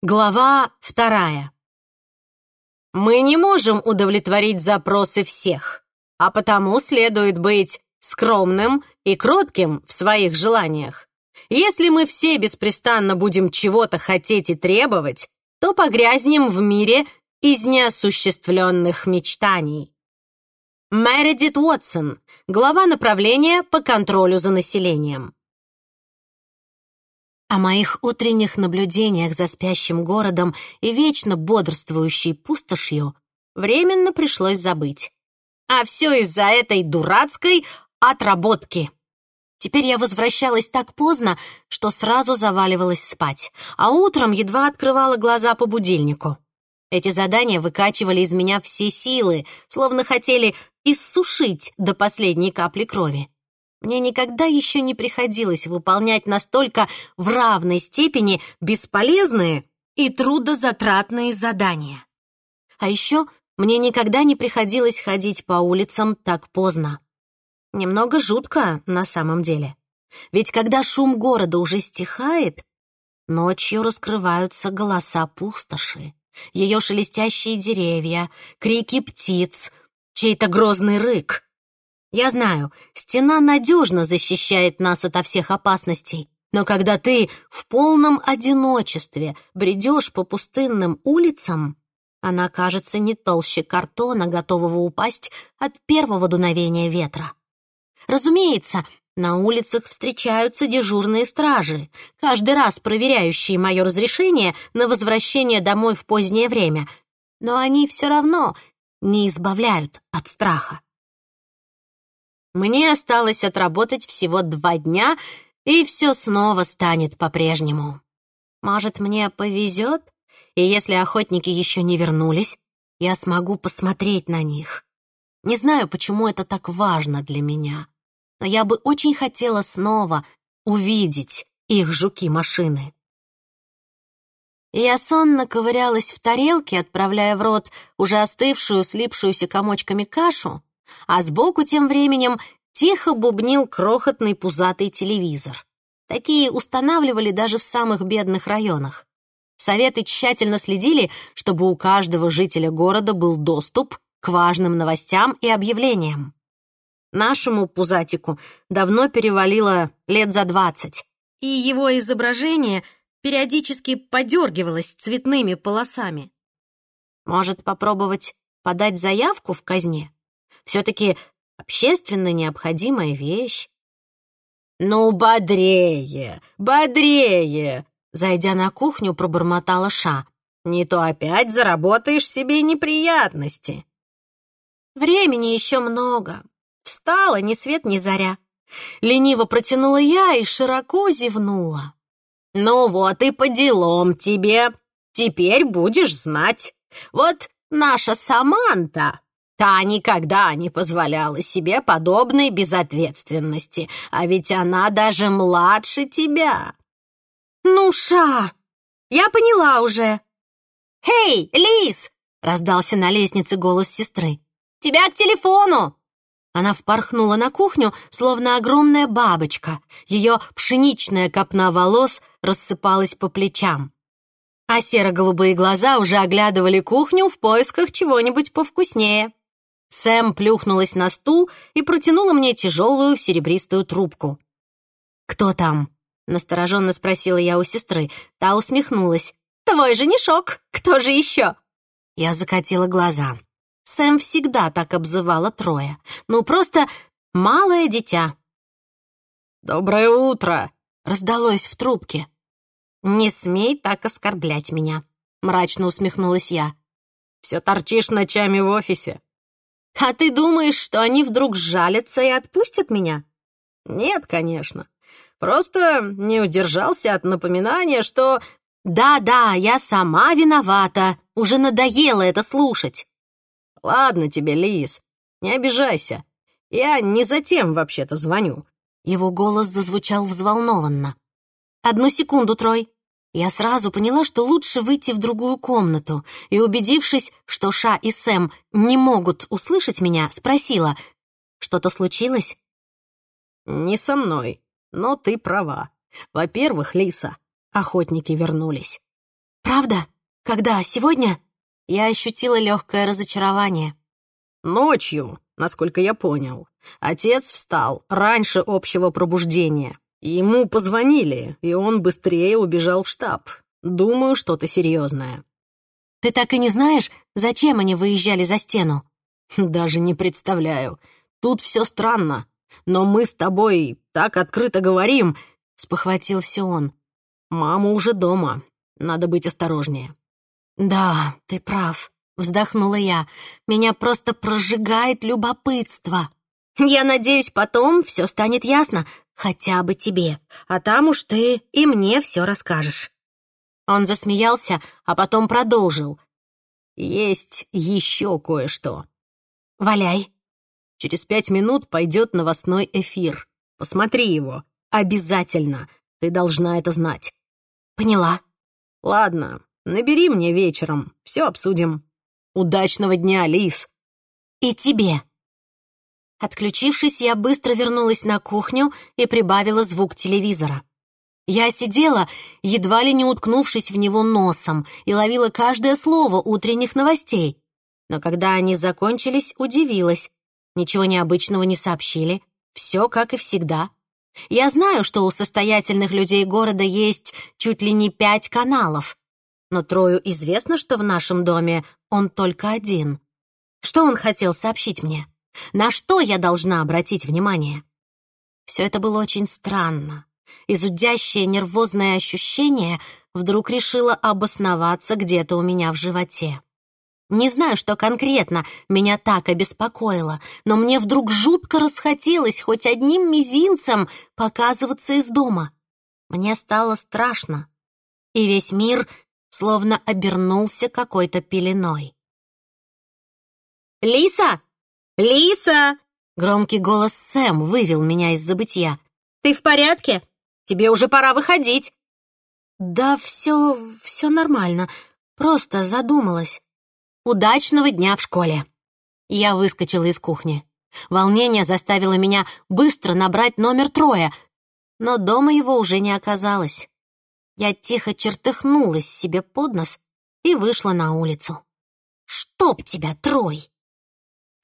Глава вторая. Мы не можем удовлетворить запросы всех, а потому следует быть скромным и кротким в своих желаниях. Если мы все беспрестанно будем чего-то хотеть и требовать, то погрязнем в мире из неосуществленных мечтаний. Мэридит Уотсон, глава направления по контролю за населением. О моих утренних наблюдениях за спящим городом и вечно бодрствующей пустошью временно пришлось забыть. А все из-за этой дурацкой отработки. Теперь я возвращалась так поздно, что сразу заваливалась спать, а утром едва открывала глаза по будильнику. Эти задания выкачивали из меня все силы, словно хотели иссушить до последней капли крови. Мне никогда еще не приходилось выполнять настолько в равной степени бесполезные и трудозатратные задания. А еще мне никогда не приходилось ходить по улицам так поздно. Немного жутко на самом деле. Ведь когда шум города уже стихает, ночью раскрываются голоса пустоши, ее шелестящие деревья, крики птиц, чей-то грозный рык — я знаю, стена надежно защищает нас ото всех опасностей, но когда ты в полном одиночестве бредешь по пустынным улицам, она кажется не толще картона, готового упасть от первого дуновения ветра. Разумеется, на улицах встречаются дежурные стражи, каждый раз проверяющие мое разрешение на возвращение домой в позднее время, но они все равно не избавляют от страха. Мне осталось отработать всего два дня, и все снова станет по-прежнему. Может, мне повезет, и если охотники еще не вернулись, я смогу посмотреть на них. Не знаю, почему это так важно для меня, но я бы очень хотела снова увидеть их жуки-машины. Я сонно ковырялась в тарелке, отправляя в рот уже остывшую, слипшуюся комочками кашу, а сбоку тем временем тихо бубнил крохотный пузатый телевизор. Такие устанавливали даже в самых бедных районах. Советы тщательно следили, чтобы у каждого жителя города был доступ к важным новостям и объявлениям. Нашему пузатику давно перевалило лет за двадцать, и его изображение периодически подергивалось цветными полосами. Может, попробовать подать заявку в казне? Все-таки общественно необходимая вещь. «Ну, бодрее, бодрее!» Зайдя на кухню, пробормотала Ша. «Не то опять заработаешь себе неприятности». «Времени еще много. Встала ни свет ни заря». Лениво протянула я и широко зевнула. «Ну вот и по делам тебе. Теперь будешь знать. Вот наша Саманта Та никогда не позволяла себе подобной безответственности, а ведь она даже младше тебя. Ну, Ша, я поняла уже. «Эй, Лис!» — раздался на лестнице голос сестры. «Тебя к телефону!» Она впорхнула на кухню, словно огромная бабочка. Ее пшеничная копна волос рассыпалась по плечам. А серо-голубые глаза уже оглядывали кухню в поисках чего-нибудь повкуснее. Сэм плюхнулась на стул и протянула мне тяжелую серебристую трубку. «Кто там?» — настороженно спросила я у сестры. Та усмехнулась. «Твой женишок! Кто же еще?» Я закатила глаза. Сэм всегда так обзывала Троя. Ну, просто малое дитя. «Доброе утро!» — раздалось в трубке. «Не смей так оскорблять меня», — мрачно усмехнулась я. «Все торчишь ночами в офисе. А ты думаешь, что они вдруг сжалятся и отпустят меня? Нет, конечно. Просто не удержался от напоминания, что... Да-да, я сама виновата. Уже надоело это слушать. Ладно тебе, Лис, не обижайся. Я не за тем вообще-то звоню. Его голос зазвучал взволнованно. Одну секунду, Трой. Я сразу поняла, что лучше выйти в другую комнату, и, убедившись, что Ша и Сэм не могут услышать меня, спросила, «Что-то случилось?» «Не со мной, но ты права. Во-первых, Лиса, охотники вернулись. Правда? Когда? Сегодня?» Я ощутила легкое разочарование. «Ночью, насколько я понял. Отец встал раньше общего пробуждения. Ему позвонили, и он быстрее убежал в штаб. Думаю, что-то серьезное. Ты так и не знаешь, зачем они выезжали за стену? Даже не представляю. Тут все странно. Но мы с тобой так открыто говорим, спохватился он. Мама уже дома. Надо быть осторожнее. Да, ты прав, вздохнула я. Меня просто прожигает любопытство. Я надеюсь, потом все станет ясно, хотя бы тебе, а там уж ты и мне все расскажешь. Он засмеялся, а потом продолжил. «Есть еще кое-что». «Валяй». «Через пять минут пойдет новостной эфир. Посмотри его. Обязательно. Ты должна это знать». «Поняла». «Ладно, набери мне вечером. Все обсудим. Удачного дня, Лис». «И тебе». Отключившись, я быстро вернулась на кухню и прибавила звук телевизора. Я сидела, едва ли не уткнувшись в него носом, и ловила каждое слово утренних новостей. Но когда они закончились, удивилась. Ничего необычного не сообщили. Все как и всегда. Я знаю, что у состоятельных людей города есть чуть ли не пять каналов. Но Трою известно, что в нашем доме он только один. Что он хотел сообщить мне? На что я должна обратить внимание? Все это было очень странно и зудящее нервозное ощущение вдруг решило обосноваться где-то у меня в животе. Не знаю, что конкретно меня так обеспокоило, но мне вдруг жутко расхотелось хоть одним мизинцем показываться из дома. Мне стало страшно, и весь мир словно обернулся какой-то пеленой. «Лиса! Лиса!» Громкий голос Сэм вывел меня из забытья. «Ты в порядке? Тебе уже пора выходить». «Да все, все нормально. Просто задумалась. Удачного дня в школе». Я выскочила из кухни. Волнение заставило меня быстро набрать номер Троя, но дома его уже не оказалось. Я тихо чертыхнулась себе под нос и вышла на улицу. «Чтоб тебя, Трой!»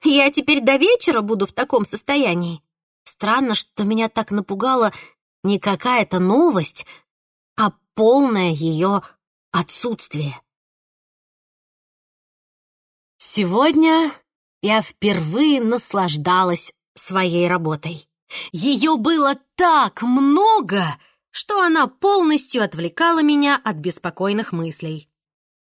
«Я теперь до вечера буду в таком состоянии?» Странно, что меня так напугало не какая-то новость, а полное ее отсутствие. Сегодня я впервые наслаждалась своей работой. Ее было так много, что она полностью отвлекала меня от беспокойных мыслей.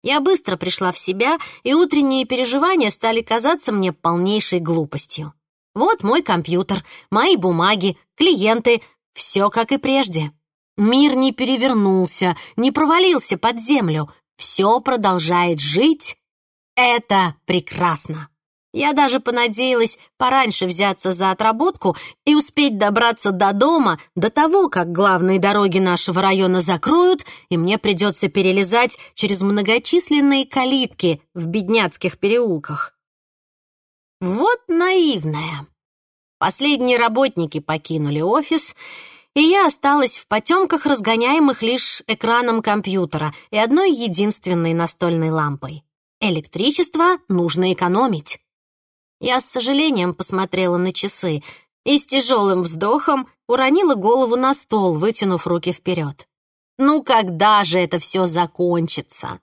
Я быстро пришла в себя, и утренние переживания стали казаться мне полнейшей глупостью. Вот мой компьютер, мои бумаги, клиенты — все как и прежде. Мир не перевернулся, не провалился под землю. Все продолжает жить. Это прекрасно. Я даже понадеялась пораньше взяться за отработку и успеть добраться до дома до того, как главные дороги нашего района закроют, и мне придется перелезать через многочисленные калитки в бедняцких переулках. Вот наивная. Последние работники покинули офис, и я осталась в потемках, разгоняемых лишь экраном компьютера и одной единственной настольной лампой. Электричество нужно экономить. Я с сожалением посмотрела на часы и с тяжелым вздохом уронила голову на стол, вытянув руки вперед. «Ну когда же это все закончится?»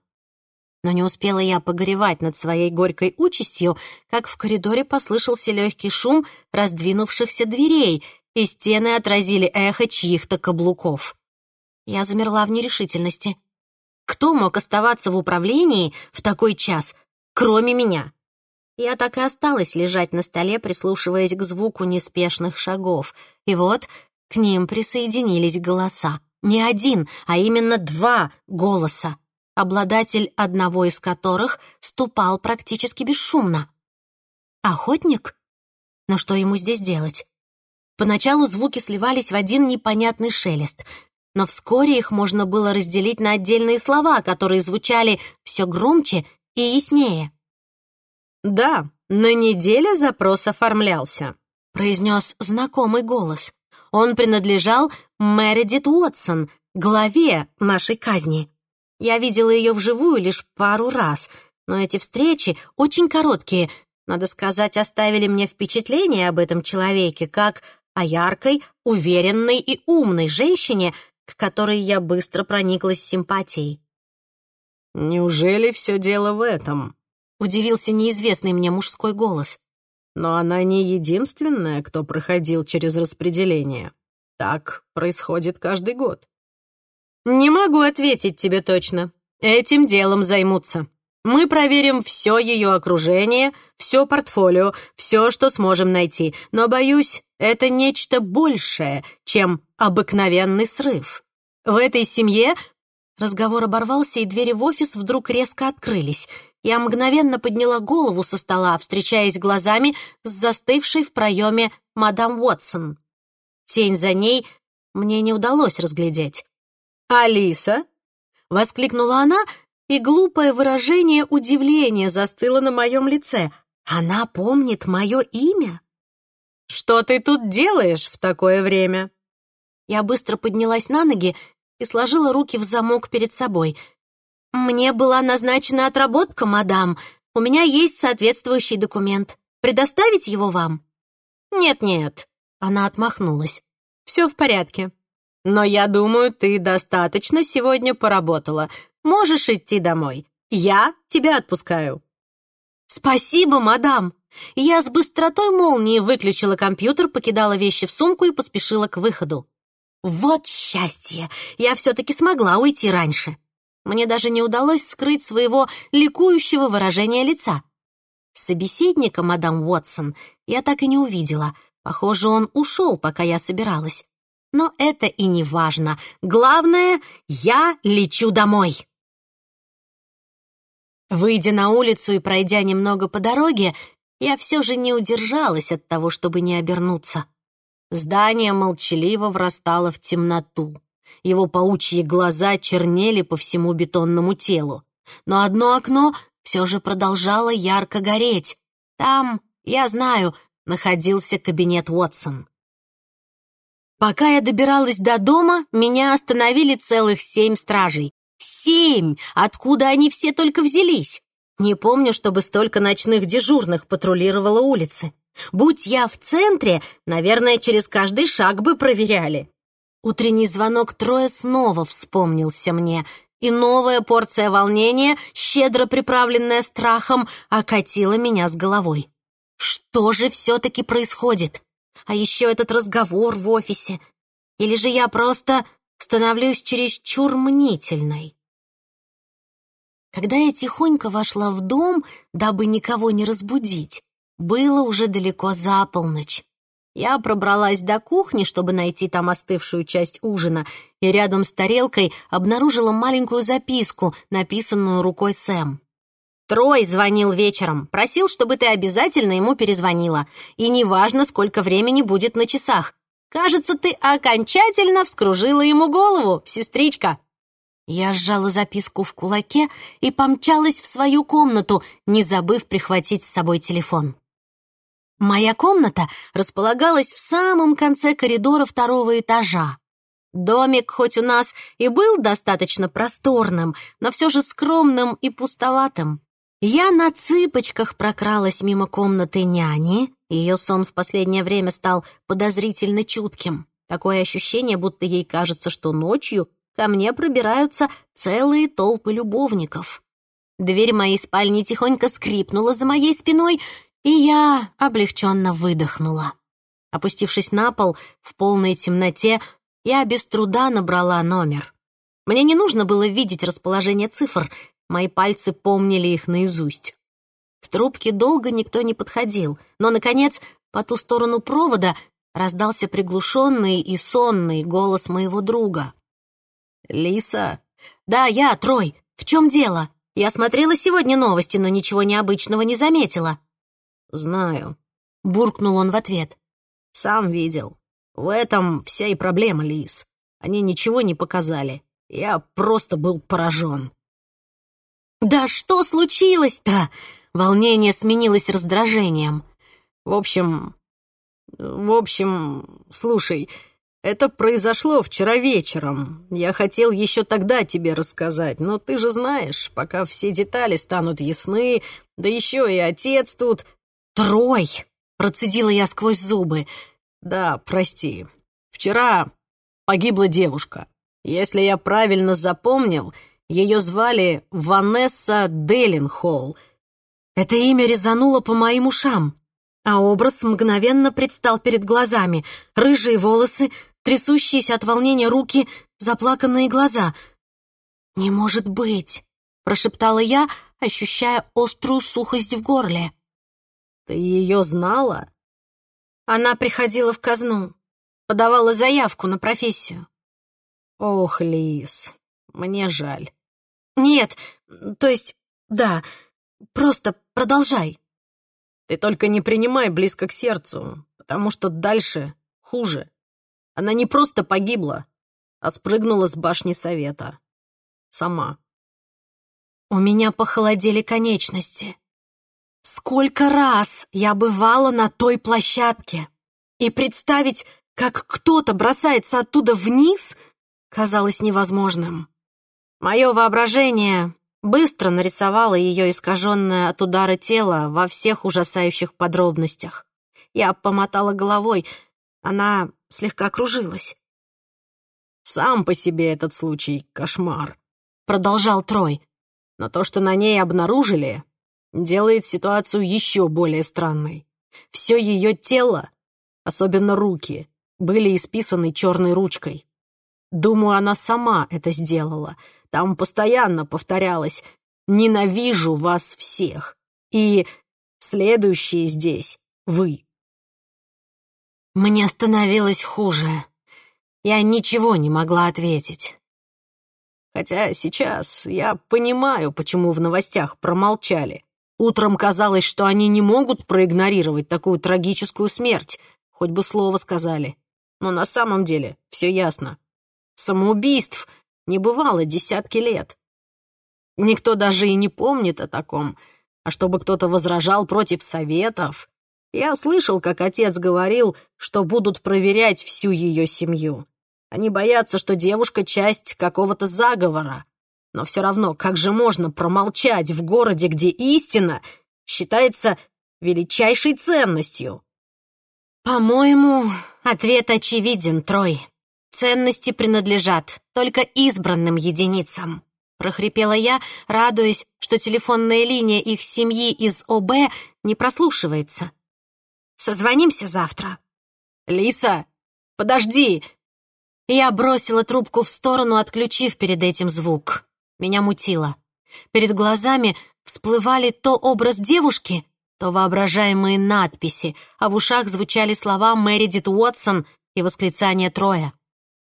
Но не успела я погоревать над своей горькой участью, как в коридоре послышался легкий шум раздвинувшихся дверей, и стены отразили эхо чьих-то каблуков. Я замерла в нерешительности. Кто мог оставаться в управлении в такой час, кроме меня? Я так и осталась лежать на столе, прислушиваясь к звуку неспешных шагов. И вот к ним присоединились голоса. Не один, а именно два голоса обладатель одного из которых ступал практически бесшумно. Охотник? Но что ему здесь делать? Поначалу звуки сливались в один непонятный шелест, но вскоре их можно было разделить на отдельные слова, которые звучали все громче и яснее. «Да, на неделе запрос оформлялся», — произнес знакомый голос. Он принадлежал Мередит Уотсон, главе нашей казни. Я видела ее вживую лишь пару раз, но эти встречи очень короткие, надо сказать, оставили мне впечатление об этом человеке, как о яркой, уверенной и умной женщине, к которой я быстро прониклась симпатией. «Неужели все дело в этом?» — удивился неизвестный мне мужской голос. «Но она не единственная, кто проходил через распределение. Так происходит каждый год». «Не могу ответить тебе точно. Этим делом займутся. Мы проверим все ее окружение, все портфолио, все, что сможем найти. Но, боюсь, это нечто большее, чем обыкновенный срыв. В этой семье Разговор оборвался, и двери в офис вдруг резко открылись. Я мгновенно подняла голову со стола, встречаясь глазами с застывшей в проеме мадам Уотсон. Тень за ней мне не удалось разглядеть. «Алиса?» — воскликнула она, и глупое выражение удивления застыло на моем лице. «Она помнит мое имя?» «Что ты тут делаешь в такое время?» Я быстро поднялась на ноги и сложила руки в замок перед собой. «Мне была назначена отработка, мадам. У меня есть соответствующий документ. Предоставить его вам?» «Нет-нет», — она отмахнулась. «Все в порядке. Но я думаю, ты достаточно сегодня поработала. Можешь идти домой. Я тебя отпускаю». «Спасибо, мадам!» Я с быстротой молнии выключила компьютер, покидала вещи в сумку и поспешила к выходу. Вот счастье! Я все-таки смогла уйти раньше. Мне даже не удалось скрыть своего ликующего выражения лица. Собеседника, мадам Уотсон, я так и не увидела. Похоже, он ушел, пока я собиралась. Но это и не важно. Главное, я лечу домой. Выйдя на улицу и пройдя немного по дороге, я все же не удержалась от того, чтобы не обернуться. Здание молчаливо врастало в темноту. Его паучьи глаза чернели по всему бетонному телу. Но одно окно все же продолжало ярко гореть. Там, я знаю, находился кабинет Уотсон. Пока я добиралась до дома, меня остановили целых семь стражей. Семь! Откуда они все только взялись? Не помню, чтобы столько ночных дежурных патрулировало улицы. Будь я в центре, наверное, через каждый шаг бы проверяли. Утренний звонок Троя снова вспомнился мне, и новая порция волнения, щедро приправленная страхом, окатила меня с головой. Что же все-таки происходит? А еще этот разговор в офисе. Или же я просто становлюсь чересчур мнительной? Когда я тихонько вошла в дом, дабы никого не разбудить, было уже далеко за полночь. Я пробралась до кухни, чтобы найти там остывшую часть ужина, и рядом с тарелкой обнаружила маленькую записку, написанную рукой Сэм. «Трой звонил вечером, просил, чтобы ты обязательно ему перезвонила, и неважно, сколько времени будет на часах. Кажется, ты окончательно вскружила ему голову, сестричка». Я сжала записку в кулаке и помчалась в свою комнату, не забыв прихватить с собой телефон. Моя комната располагалась в самом конце коридора второго этажа. Домик, хоть у нас и был достаточно просторным, но все же скромным и пустоватым. Я на цыпочках прокралась мимо комнаты няни. Ее сон в последнее время стал подозрительно чутким. Такое ощущение, будто ей кажется, что ночью ко мне пробираются целые толпы любовников. Дверь моей спальни тихонько скрипнула за моей спиной, и я облегченно выдохнула. Опустившись на пол в полной темноте, я без труда набрала номер. Мне не нужно было видеть расположение цифр, мои пальцы помнили их наизусть. В трубке долго никто не подходил, но, наконец, по ту сторону провода раздался приглушенный и сонный голос моего друга. «Лиса?» «Да, я, Трой. В чем дело? Я смотрела сегодня новости, но ничего необычного не заметила. «Знаю», — буркнул он в ответ. «Сам видел. В этом вся и проблема, Лис. Они ничего не показали. Я просто был поражен». «Да что случилось-то?» Волнение сменилось раздражением. «В общем... В общем... Слушай, Это произошло вчера вечером. Я хотел еще тогда тебе рассказать, но ты же знаешь, пока все детали станут ясны, да еще и отец тут... Трой! Процедила я сквозь зубы. Да, прости. Вчера погибла девушка. Если я правильно запомнил, ее звали Ванесса Деллинхолл. Это имя резануло по моим ушам, а образ мгновенно предстал перед глазами. Рыжие волосы, трясущиеся от волнения руки, заплаканные глаза. «Не может быть!» — прошептала я, ощущая острую сухость в горле. «Ты ее знала?» Она приходила в казну, подавала заявку на профессию. «Ох, Лис, мне жаль». «Нет, то есть, да, просто продолжай». «Ты только не принимай близко к сердцу, потому что дальше хуже». Она не просто погибла, а спрыгнула с башни совета. Сама. У меня похолодели конечности. Сколько раз я бывала на той площадке, и представить, как кто-то бросается оттуда вниз, казалось невозможным. Мое воображение быстро нарисовало ее искаженное от удара тело во всех ужасающих подробностях. Я помотала головой, она слегка кружилась. «Сам по себе этот случай — кошмар», — продолжал Трой. «Но то, что на ней обнаружили, делает ситуацию еще более странной. Все ее тело, особенно руки, были исписаны черной ручкой. Думаю, она сама это сделала. Там постоянно повторялось «Ненавижу вас всех» и «Следующие здесь вы». Мне становилось хуже. Я ничего не могла ответить. Хотя сейчас я понимаю, почему в новостях промолчали. Утром казалось, что они не могут проигнорировать такую трагическую смерть, хоть бы слово сказали. Но на самом деле все ясно. Самоубийств не бывало десятки лет. Никто даже и не помнит о таком. А чтобы кто-то возражал против советов, я слышал, как отец говорил, что будут проверять всю ее семью. Они боятся, что девушка — часть какого-то заговора. Но все равно, как же можно промолчать в городе, где истина считается величайшей ценностью? По-моему, ответ очевиден, Трой. Ценности принадлежат только избранным единицам. Прохрипела я, радуясь, что телефонная линия их семьи из ОБ не прослушивается. Созвонимся завтра». «Лиса, подожди!» Я бросила трубку в сторону, отключив перед этим звук. Меня мутило. Перед глазами всплывали то образ девушки, то воображаемые надписи, а в ушах звучали слова Мэридит Уотсон и восклицание Троя.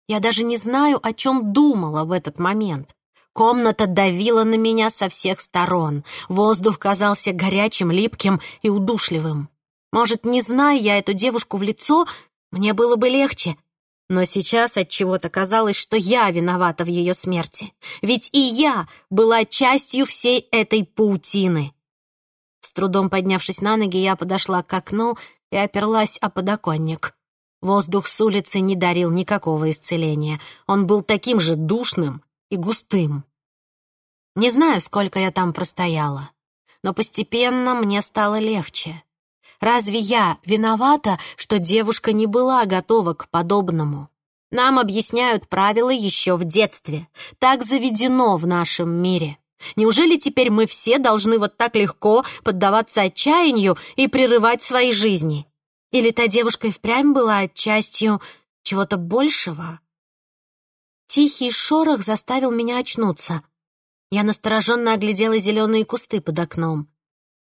Я даже не знаю, о чем думала в этот момент. Комната давила на меня со всех сторон. Воздух казался горячим, липким и удушливым. Может, не зная я эту девушку в лицо, мне было бы легче. Но сейчас от чего-то казалось, что я виновата в ее смерти. Ведь и я была частью всей этой паутины. С трудом поднявшись на ноги, я подошла к окну и оперлась о подоконник. Воздух с улицы не дарил никакого исцеления. Он был таким же душным и густым. Не знаю, сколько я там простояла, но постепенно мне стало легче. Разве я виновата, что девушка не была готова к подобному? Нам объясняют правила еще в детстве. Так заведено в нашем мире. Неужели теперь мы все должны вот так легко поддаваться отчаянию и прерывать свои жизни? Или та девушка и впрямь была частью чего-то большего? Тихий шорох заставил меня очнуться. Я настороженно оглядела зеленые кусты под окном.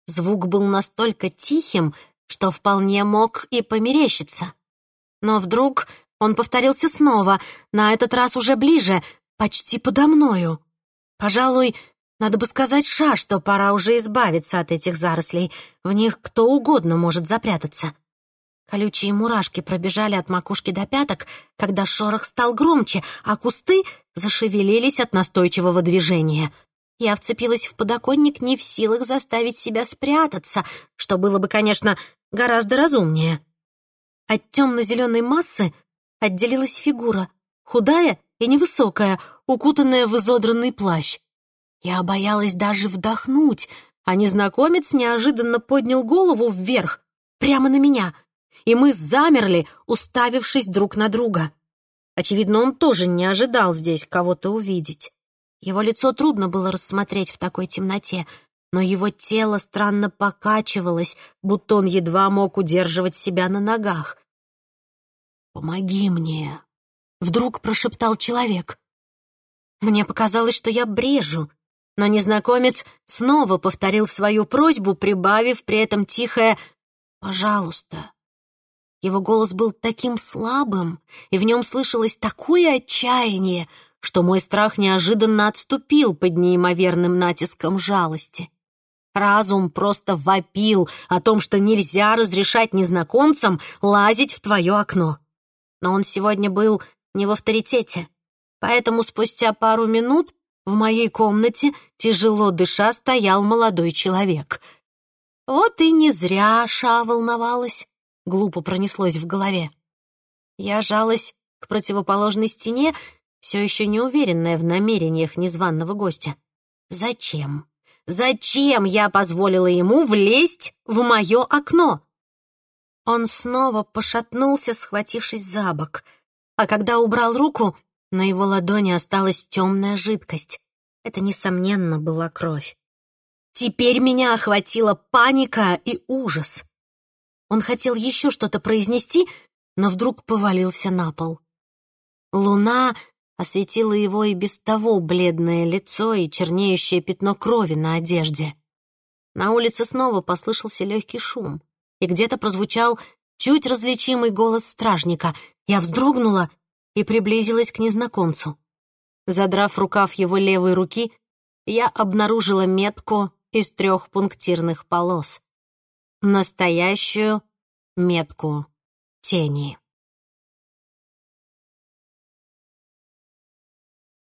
Звук был настолько тихим, что вполне мог и померещиться. Но вдруг он повторился снова, на этот раз уже ближе, почти подо мною. Пожалуй, надо бы сказать Ша, что пора уже избавиться от этих зарослей. В них кто угодно может запрятаться. Колючие мурашки пробежали от макушки до пяток, когда шорох стал громче, а кусты зашевелились от настойчивого движения — я вцепилась в подоконник, не в силах заставить себя спрятаться, что было бы, конечно, гораздо разумнее. От темно-зеленой массы отделилась фигура, худая и невысокая, укутанная в изодранный плащ. Я боялась даже вдохнуть, а незнакомец неожиданно поднял голову вверх, прямо на меня, и мы замерли, уставившись друг на друга. Очевидно, он тоже не ожидал здесь кого-то увидеть. Его лицо трудно было рассмотреть в такой темноте, но его тело странно покачивалось, будто он едва мог удерживать себя на ногах. «Помоги мне!» — вдруг прошептал человек. Мне показалось, что я брежу, но незнакомец снова повторил свою просьбу, прибавив при этом тихое «пожалуйста». Его голос был таким слабым, и в нем слышалось такое отчаяние, что мой страх неожиданно отступил под неимоверным натиском жалости. Разум просто вопил о том, что нельзя разрешать незнакомцам лазить в твое окно. Но он сегодня был не в авторитете, поэтому спустя пару минут в моей комнате, тяжело дыша, стоял молодой человек. Вот и не зря Ша волновалась глупо пронеслось в голове. Я жалась к противоположной стене, все еще не уверенная в намерениях незваного гостя. Зачем? Зачем я позволила ему влезть в мое окно? Он снова пошатнулся, схватившись за бок, а когда убрал руку, на его ладони осталась темная жидкость. Это, несомненно, была кровь. Теперь меня охватила паника и ужас. Он хотел еще что-то произнести, но вдруг повалился на пол. Луна осветила его и без того бледное лицо и чернеющее пятно крови на одежде. На улице снова послышался легкий шум, и где-то прозвучал чуть различимый голос стражника. Я вздрогнула и приблизилась к незнакомцу. Задрав рукав его левой руки, я обнаружила метку из трех пунктирных полос настоящую метку тени.